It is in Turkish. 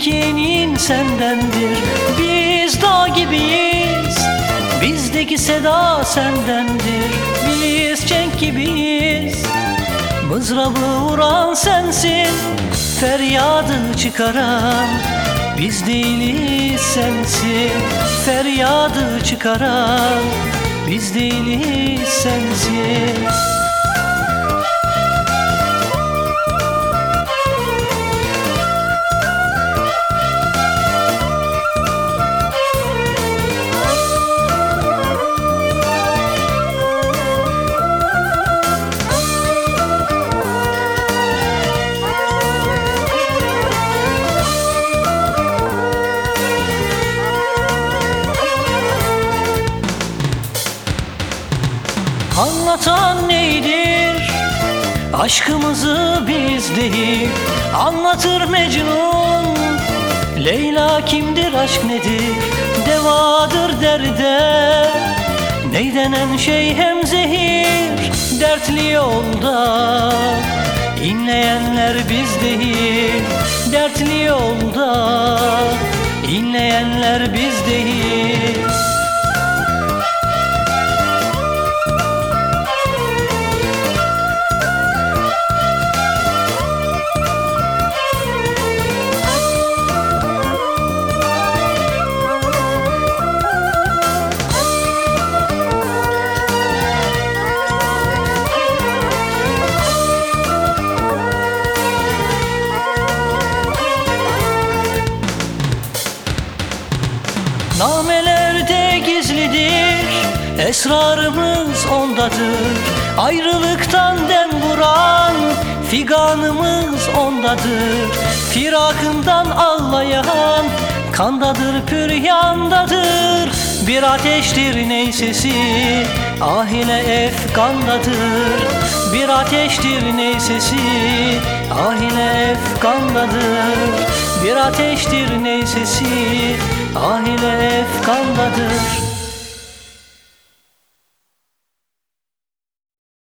Türkiye'nin sendendir. Biz dağ gibiyiz. Bizdeki seda sendendir. Biz çenk gibiyiz. Mızrabı vuran sensin. Feryadı çıkaran. Biz değiliz sensin. Feryadı çıkaran. Biz değiliz sensin Anlatan neydir? Aşkımızı biz değil Anlatır Mecnun. Leyla kimdir aşk nedir? Devadır derde. Ney denen şey hem zehir Dertli yolda. İnleyenler biz değil Dertli yolda. İnleyenler biz değil Namelerde gizlidir Esrarımız ondadır. Ayrılıktan dem vuran Figanımız ondadır. Firakından ağlayan Kandadır püryandadır. Bir ateştir neysesi Ah ile efkandadır. Bir ateştir neysesi Ah ile efkandadır. Bir ateştir neysesi Ah ile efkandadır